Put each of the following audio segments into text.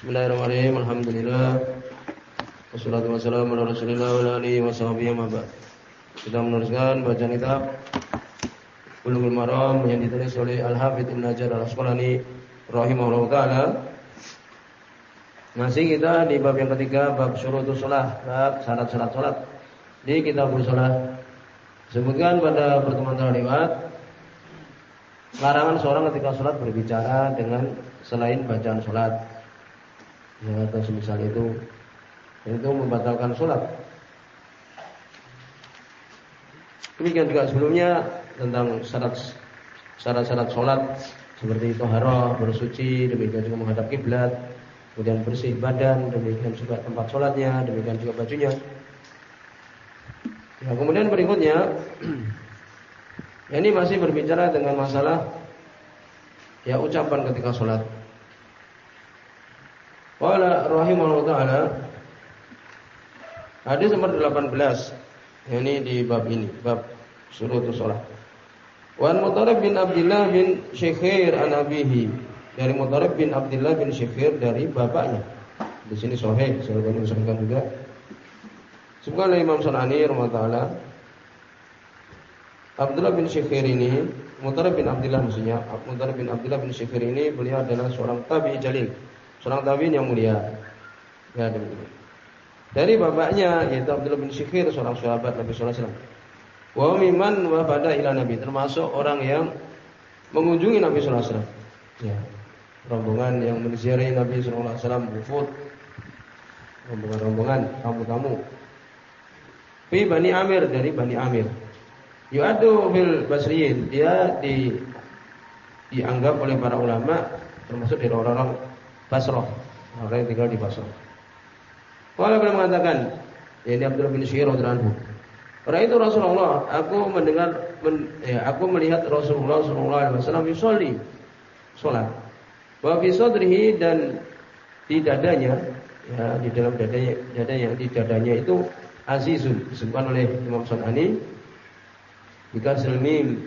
Bismillahirrahmanirrahim. Alhamdulillah. Wassalatu wassalamu ala Rasulillah wa alihi wa sahbihi Kita meneruskan bacaan kitab Bulughul Maram yang ditulis oleh Al-Hafidz Ibnu Hajar Al-Asqalani rahimahullah taala. Masih kita di bab yang ketiga bab syurutus shalah, bab syarat-syarat salat. Di kitab shalah sebutkan pada pertemuan terlewat larangan seorang ketika sholat berbicara dengan selain bacaan sholat atau semisal itu itu membatalkan sholat. Demikian juga sebelumnya tentang syarat syarat-syarat sholat seperti itu harah, bersuci, demikian juga menghadap kiblat, kemudian bersih badan, demikian juga tempat sholatnya, demikian juga bajunya. Ya, kemudian berikutnya ini masih berbicara dengan masalah ya ucapan ketika sholat. Wala rahimahullah taala. Hadis nomor 18 Ini di bab ini Bab surutus sholat Wan Mutarib bin Abdullah bin Syekhir an abihi. Dari Mutarib bin Abdullah bin Syekhir Dari bapaknya. Di sini sahih Saya tadi usulkan juga. Sebuah Imam Sunani Rahmatullah Abdullah bin Syekhir ini Mutarib bin Abdullah maksudnya Mutarib bin Abdullah bin Syekhir ini Beliau adalah seorang tabi jalil Seorang tabi yang mulia Ya demikian dari bapaknya yaitu Abdullah bin Syikir seorang sahabat Nabi sallallahu alaihi wasallam. Wa miman wa pada ila Nabi termasuk orang yang mengunjungi Nabi sallallahu alaihi wasallam. Ya. Rombongan yang menziarahi Nabi sallallahu alaihi wasallam wufud. Rombongan-rombongan tamu-tamu. Fi Bani Amir dari Bani Amir. Yu'adu fil Basriyin, dia di dianggap oleh para ulama termasuk dari orang-orang Basrah, yang tinggal di Basrah. Kalau beliau mengatakan, ya ini Abdullah bin Syir radhiyallahu Karena itu Rasulullah, aku mendengar, men, ya, aku melihat Rasulullah Sallallahu Alaihi Wasallam yusolli. Bahwa fi dan di dadanya, ya di dalam dadanya, dadanya di dadanya itu azizun disebutkan oleh Imam Sunani. Jika selmim,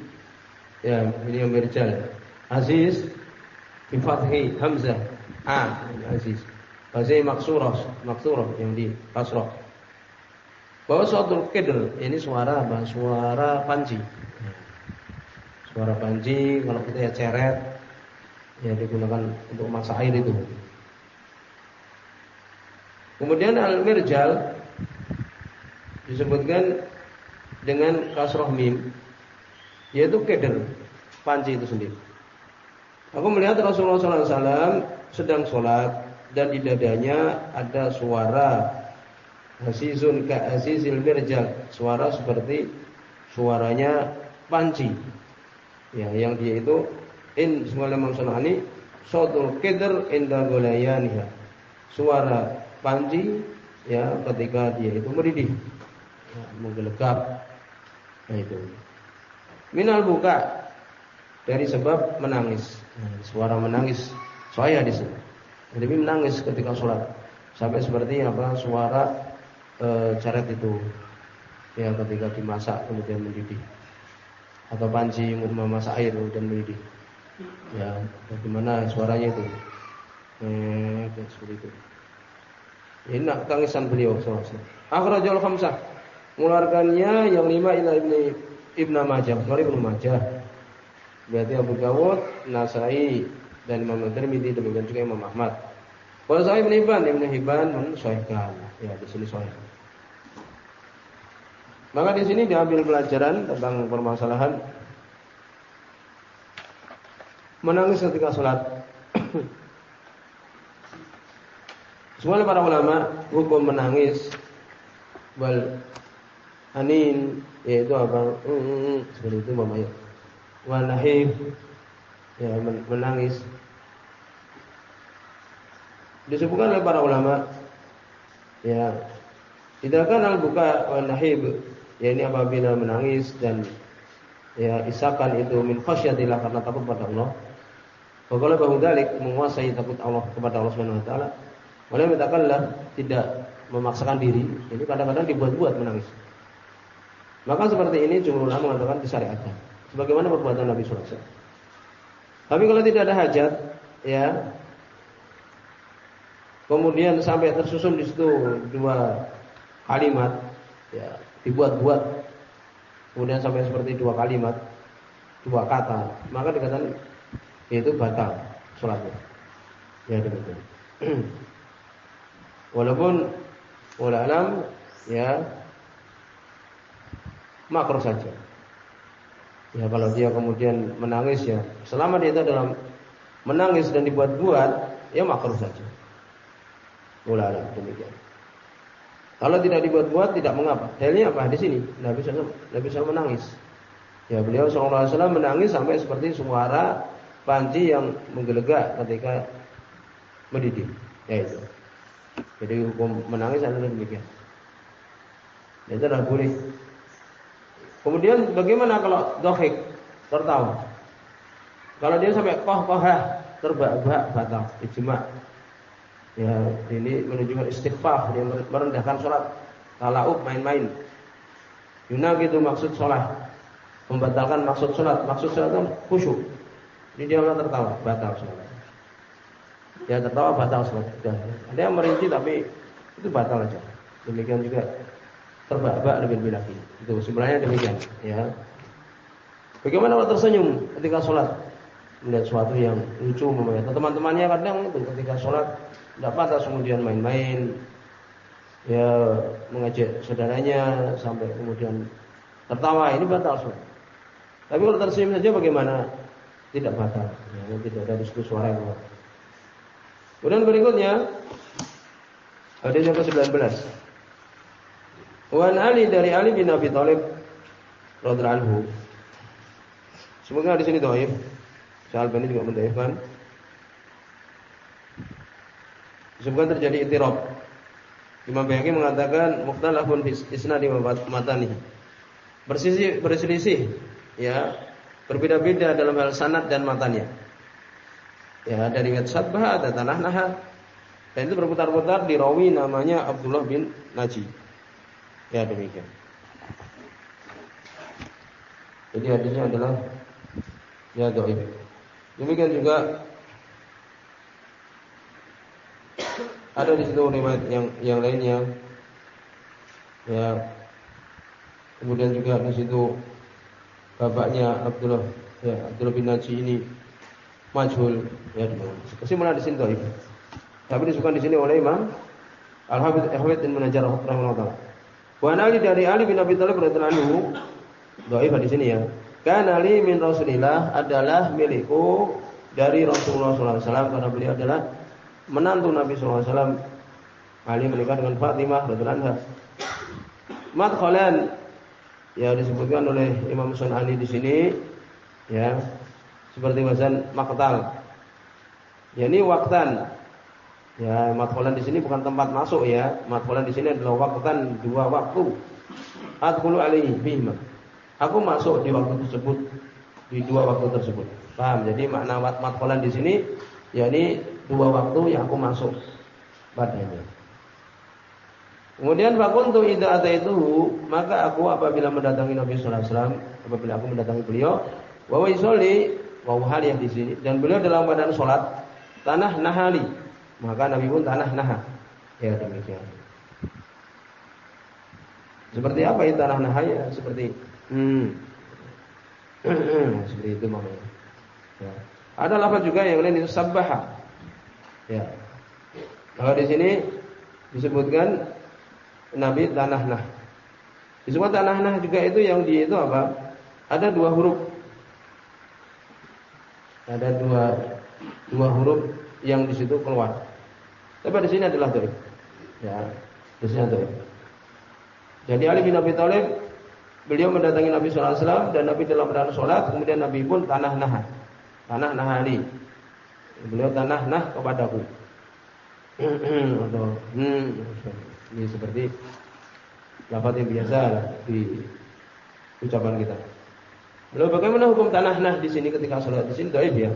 ya beliau merjal, aziz, bi hamzah, a, aziz. Bahasa maksurah, maksurah yang di Basrah. Bahwa suatu kedel ini suara apa? Suara panji. Suara panji kalau kita ya ceret ya digunakan untuk masak air itu. Kemudian al-mirjal disebutkan dengan kasroh mim yaitu keder panji itu sendiri. Aku melihat Rasulullah SAW sedang sholat dan di dadanya ada suara hasizun ka azizil mirjal suara seperti suaranya panci. Ya yang dia itu in semula ini sautul kidr inda gulayaniha suara panci ya ketika dia itu meridih ya, menggelegap nah itu. Minal buka dari sebab menangis. Nah, suara menangis saya di sini. Nabi menangis ketika sholat. Sampai seperti apa suara e, caret itu. Ya ketika dimasak kemudian mendidih. Atau panci memasak air kemudian mendidih. Ya bagaimana suaranya itu? Eh seperti itu. Ini nak tangisan beliau SAW akhrajul khamsah. Mengeluarkannya yang lima ila ibni ibnu majah. Dari ibnu majah. Berarti Abu Dawud Nasai dan Imam Tirmidzi demikian juga Imam Ahmad. Kalau saya Ibn Hibban, Ibn Hibban mensahihkan. Ya, di sini sahih. Maka di sini diambil pelajaran tentang permasalahan menangis ketika sholat. Semua para ulama hukum menangis wal anin yaitu apa? Mm, mm, mm, seperti itu mamanya. Wal nahib ya menangis disebutkan oleh para ulama ya tidak kan al buka wa nahib ya ini apabila menangis dan ya isakan itu min khasyatillah karena takut pada Allah Bagaimana bahu dalik menguasai takut Allah kepada Allah Subhanahu wa taala. Oleh tidak memaksakan diri, ini kadang-kadang dibuat-buat menangis. Maka seperti ini jumhur ulama mengatakan disyariatkan. Sebagaimana perbuatan Nabi sallallahu alaihi wasallam. Tapi kalau tidak ada hajat, ya kemudian sampai tersusun di situ dua kalimat, ya dibuat-buat, kemudian sampai seperti dua kalimat, dua kata, maka dikatakan itu batal sholatnya. Ya demikian. Walaupun wala ya makruh saja. Ya kalau dia kemudian menangis ya, selama dia itu dalam menangis dan dibuat-buat, ya makruh saja. Alam demikian. Kalau tidak dibuat-buat tidak mengapa. Dalilnya apa? Di sini Nabi SAW, Nabi SAW menangis. Ya beliau SAW menangis sampai seperti suara panci yang menggelegak ketika mendidih. Ya itu. Jadi hukum menangis adalah demikian. Dan itu adalah boleh. Kemudian bagaimana kalau dohik tertawa? Kalau dia sampai koh kohah terbak-bak batal ijma. Ya ini menunjukkan istighfar dia merendahkan sholat talauk main-main. Yuna gitu maksud sholat membatalkan maksud sholat maksud sholat itu khusyuk. Ini dia tertawa batal sholat. Ya tertawa batal sholat. Ada yang merinci tapi itu batal aja. Demikian juga terbak-bak lebih lebih lagi. Itu sebenarnya demikian. Ya. Bagaimana kalau tersenyum ketika sholat? Melihat sesuatu yang lucu memang. Teman-temannya kadang itu ketika sholat tidak pantas kemudian main-main, ya mengajak saudaranya sampai kemudian tertawa ini batal sholat. Tapi kalau tersenyum saja bagaimana? Tidak batal. Ya, tidak ada diskusi suara yang. Kemudian berikutnya hadis yang ke-19. Wan Ali dari Ali bin Abi Thalib radhiyallahu anhu. Semoga di sini dhaif. Syal ini juga mendhaifkan. Disebutkan terjadi itirab. Imam Bayhaqi mengatakan mukhtalafun fi isnadi matani. Bersisi berselisih ya, berbeda-beda dalam hal sanad dan matanya. Ya, dari riwayat Sabah ada tanah Naha. Dan itu berputar-putar di rawi namanya Abdullah bin Naji. Ya, demikian. Jadi hadisnya adalah ya dhaif. Demikian juga ada di situ riwayat yang yang lainnya. Ya. Kemudian juga di situ bapaknya Abdullah ya Abdullah bin Naji ini majhul ya kesimpulan di sini dhaif tapi disebutkan di sini oleh Imam Al-Hafidz Ahmad bin Munajar rahimahullah wa Ali dari Ali bin Abi Thalib radhiyallahu anhu dhaif di sini ya kan Ali min Rasulillah adalah milikku dari Rasulullah SAW karena beliau adalah menantu Nabi SAW Ali menikah dengan Fatimah radhiyallahu anha Madkhalan ya disebutkan oleh Imam Sunani di sini ya seperti wazan maktal. Ya ini waktan. Ya, matkolan di sini bukan tempat masuk ya. Matkolan di sini adalah waktan dua waktu. Adkhulu alaihi bihima. Aku masuk di waktu tersebut di dua waktu tersebut. Paham? Jadi makna matkolan di sini ya ini dua waktu yang aku masuk padanya. Kemudian fakuntu idza itu maka aku apabila mendatangi Nabi sallallahu alaihi wasallam, apabila aku mendatangi beliau, wa wa Wau hal yang di sini dan beliau dalam badan sholat tanah nahali maka Nabi pun tanah naha ya demikian. Seperti apa itu tanah nahaya ya, seperti hmm. seperti itu maknanya. Ya. ada lafaz juga yang lain itu sabbaha. Ya. Kalau di sini disebutkan Nabi tanah nah. Disebut tanah nah juga itu yang di itu apa? Ada dua huruf. Ada dua dua huruf yang di situ keluar. Tapi di sini adalah dhaif. Ya, di sini dhaif. Jadi Ali bin Abi Thalib beliau mendatangi Nabi sallallahu alaihi wasallam dan Nabi dalam keadaan salat, kemudian Nabi pun tanah nah. Tanah nah Ali. Beliau tanah nah kepadaku. Atau hmm, ini seperti lafaz yang biasa di ucapan kita. Lalu bagaimana hukum tanah nah di sini ketika sholat di sini dhaif ya?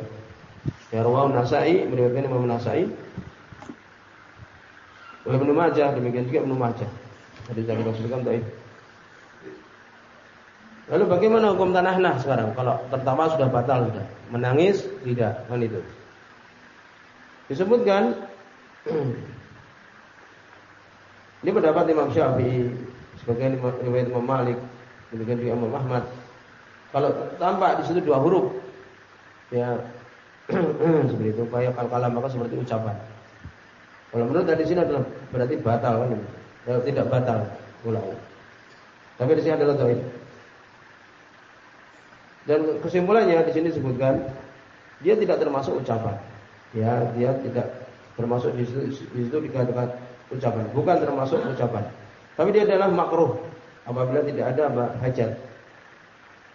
Ya rawahu Nasai, meriwayatkan Imam Nasai. Wa Ibnu Majah, demikian juga Ibnu Majah. Hadis yang dimaksudkan dhaif. Lalu bagaimana hukum tanah nah sekarang? Kalau pertama sudah batal sudah, menangis tidak kan itu. Disebutkan Ini pendapat Imam Syafi'i, sebagian riwayat Imam Malik, demikian juga Imam Ahmad. Kalau tampak di situ dua huruf, ya seperti itu, kayak kal maka seperti ucapan. Kalau menurut dari sini adalah berarti batal kan? Ya, tidak batal ulang. Tapi di sini adalah doa. Dan kesimpulannya di sini disebutkan dia tidak termasuk ucapan. Ya, dia tidak termasuk di situ, di situ dikatakan ucapan, bukan termasuk ucapan. Tapi dia adalah makruh apabila tidak ada hajat.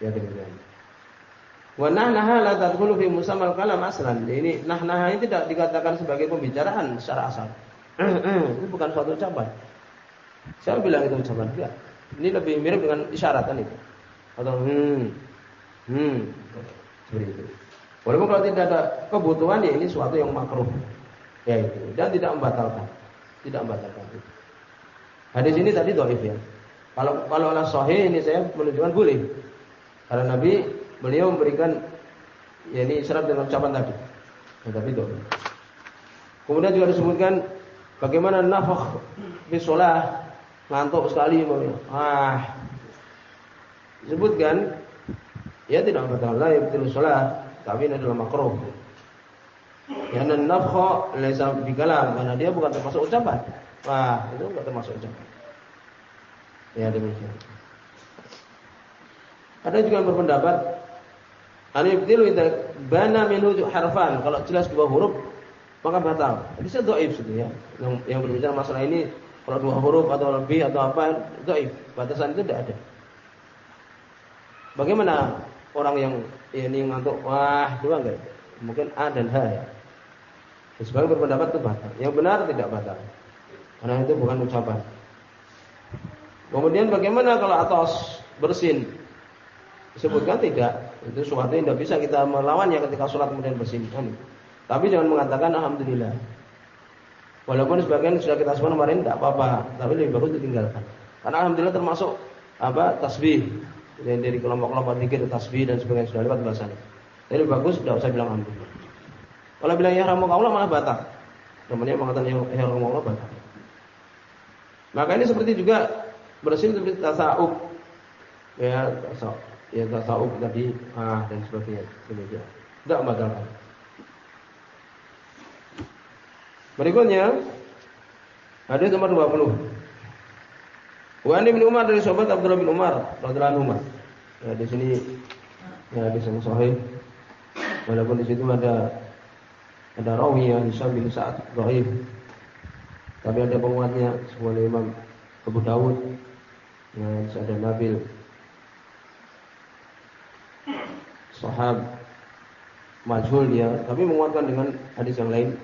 Ya demikian. Wa nahnaha la tadkhulu fi musammal kalam aslan. Ini nahnaha ini tidak dikatakan sebagai pembicaraan secara asal. ini bukan suatu ucapan. Siapa bilang itu ucapan? Tidak. Ini lebih mirip dengan isyarat kan itu. Atau hmm, hmm, seperti itu. Walaupun kalau tidak ada kebutuhan ya ini suatu yang makruh. Ya itu. Dan tidak membatalkan. Tidak membatalkan. Hadis ini tadi doif ya. Kalau kalau Allah sahih ini saya menunjukkan boleh. Karena Nabi beliau memberikan ya ini syarat dengan ucapan tadi. Ya, doif. Kemudian juga disebutkan bagaimana nafkh di sholat ngantuk sekali mau ah disebutkan ya tidak membatalkan la yabtilu sholat tapi ini adalah makruh. Ya nafkha laisa bikalam karena dia bukan termasuk ucapan. Wah, itu enggak termasuk ucapan. Ya demikian. Ada juga yang berpendapat Anibtilu itu bana minhu harfan. Kalau jelas dua huruf maka batal. Doib itu ya. Yang, yang berbicara masalah ini kalau dua huruf atau lebih atau apa doib. Batasan itu tidak ada. Bagaimana orang yang ini ngantuk wah dua enggak mungkin A dan H ya sebagai berpendapat itu batal yang benar tidak batal karena itu bukan ucapan kemudian bagaimana kalau atas bersin disebutkan tidak itu suatu yang tidak bisa kita melawannya ketika sholat kemudian bersin kan tapi jangan mengatakan alhamdulillah walaupun sebagian sudah kita sebut kemarin tidak apa-apa tapi lebih bagus ditinggalkan karena alhamdulillah termasuk apa tasbih dari, dari kelompok-kelompok dikir tasbih dan sebagainya sudah lewat bahasanya. Jadi bagus tidak usah bilang alhamdulillah. Kalau bilang ya Allah malah batal. Namanya mengatakan ya Allah batal. Maka ini seperti juga bersin seperti tasawuf. Ya, tasawuf. Ya tasawuf tadi ah dan sebagainya. Demikian. Tidak membatalkan. Berikutnya hadis nomor 20. Wa bin Umar dari sahabat Abdullah bin Umar radhiyallahu anhu. Ya di sini ya di sini sahih. Walaupun di situ ada ada rawi yang bisa bin Sa'ad dhaif. Tapi ada penguatnya sebagai Imam Abu Dawud. Ya, ada Nabil sahab majhul dia, tapi menguatkan dengan hadis yang lain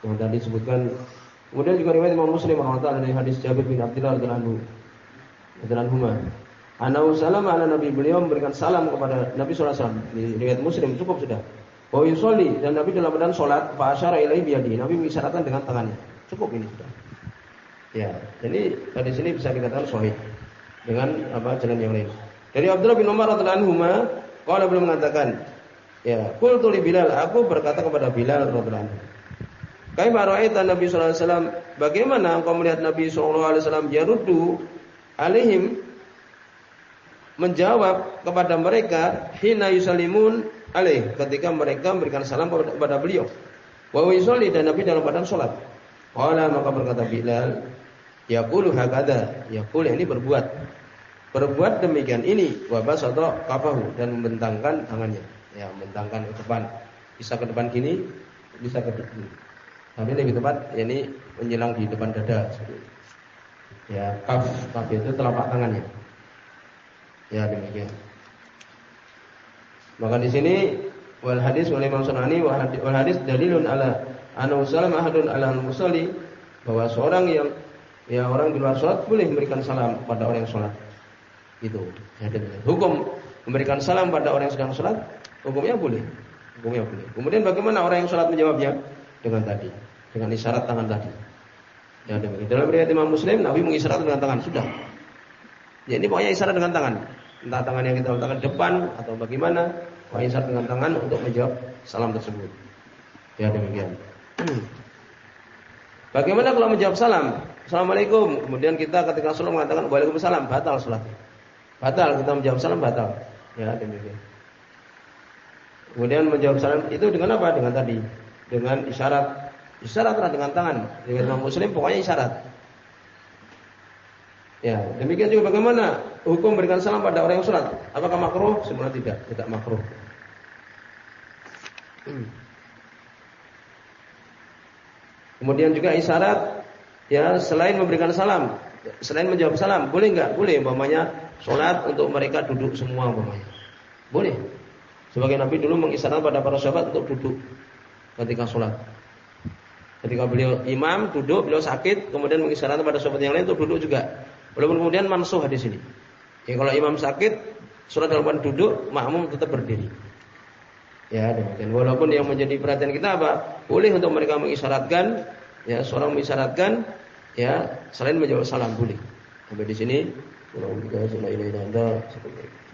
yang tadi disebutkan Kemudian juga riwayat Imam Muslim rahimahullah dari hadis Jabir bin Abdullah radhiyallahu anhu. Anhu. salam ala Nabi beliau memberikan salam kepada Nabi sallallahu alaihi wasallam. Di riwayat Muslim cukup sudah. Wa yusolli dan Nabi dalam keadaan salat fa asyara ilaihi biyadi. Nabi mengisyaratkan dengan tangannya. Cukup ini sudah. Ya, jadi dari sini bisa dikatakan sahih dengan apa jalan yang lain. Dari Abdullah bin Umar radhiyallahu anhu qala beliau mengatakan, ya, qultu li Bilal, aku berkata kepada Bilal anhu. Kaifa ra'aita Nabi sallallahu alaihi wasallam? Bagaimana engkau melihat Nabi sallallahu alaihi wasallam yaruddu menjawab kepada mereka hina yusalimun alaih ketika mereka memberikan salam kepada beliau. Wa yusalli dan Nabi dalam badan salat. Qala maka berkata Bilal, yaqulu hakada, yaqul ini berbuat. Berbuat demikian ini wa basata kafahu dan membentangkan tangannya. Ya, membentangkan ke depan. Bisa ke depan gini, bisa ke depan. Tapi lebih tepat ini menjelang di depan dada. Ya, kaf, kaf itu telapak tangannya. Ya demikian. Maka di sini wal hadis oleh Imam Sunani wal hadis dalilun ala anu salam ahadun ala musalli bahwa seorang yang ya orang di luar sholat boleh memberikan salam pada orang yang sholat. Itu. Ya, Hukum memberikan salam pada orang yang sedang sholat, hukumnya boleh. Hukumnya boleh. Kemudian bagaimana orang yang sholat menjawabnya? dengan tadi, dengan isyarat tangan tadi. Ya demikian. Dalam riwayat Imam Muslim, Nabi mengisyarat dengan tangan sudah. Ya ini pokoknya isyarat dengan tangan. Entah tangan yang kita letakkan depan atau bagaimana, pokoknya isyarat dengan tangan untuk menjawab salam tersebut. Ya demikian. Bagaimana kalau menjawab salam? Assalamualaikum. Kemudian kita ketika sholat mengatakan Waalaikumsalam, batal sholatnya. Batal kita menjawab salam batal. Ya, demikian. Kemudian menjawab salam itu dengan apa? Dengan tadi, dengan isyarat. Isyarat dengan tangan. Dengan Muslim pokoknya isyarat. Ya, demikian juga bagaimana hukum berikan salam pada orang yang sholat? Apakah makruh? Sebenarnya tidak, tidak makruh. Hmm. Kemudian juga isyarat ya selain memberikan salam, selain menjawab salam, boleh enggak? Boleh umpamanya sholat untuk mereka duduk semua umpamanya. Boleh. Sebagai Nabi dulu mengisyaratkan pada para sahabat untuk duduk ketika sholat. Ketika beliau imam duduk, beliau sakit, kemudian mengisyaratkan pada sahabat yang lain untuk duduk juga. Walaupun kemudian mansuh di sini. Ya kalau imam sakit, sholat dalam duduk, makmum tetap berdiri. Ya demikian. Walaupun yang menjadi perhatian kita apa? Boleh untuk mereka mengisyaratkan, ya seorang mengisyaratkan, ya selain menjawab salam boleh. Sampai di sini. Kalau kita sudah ini anda seperti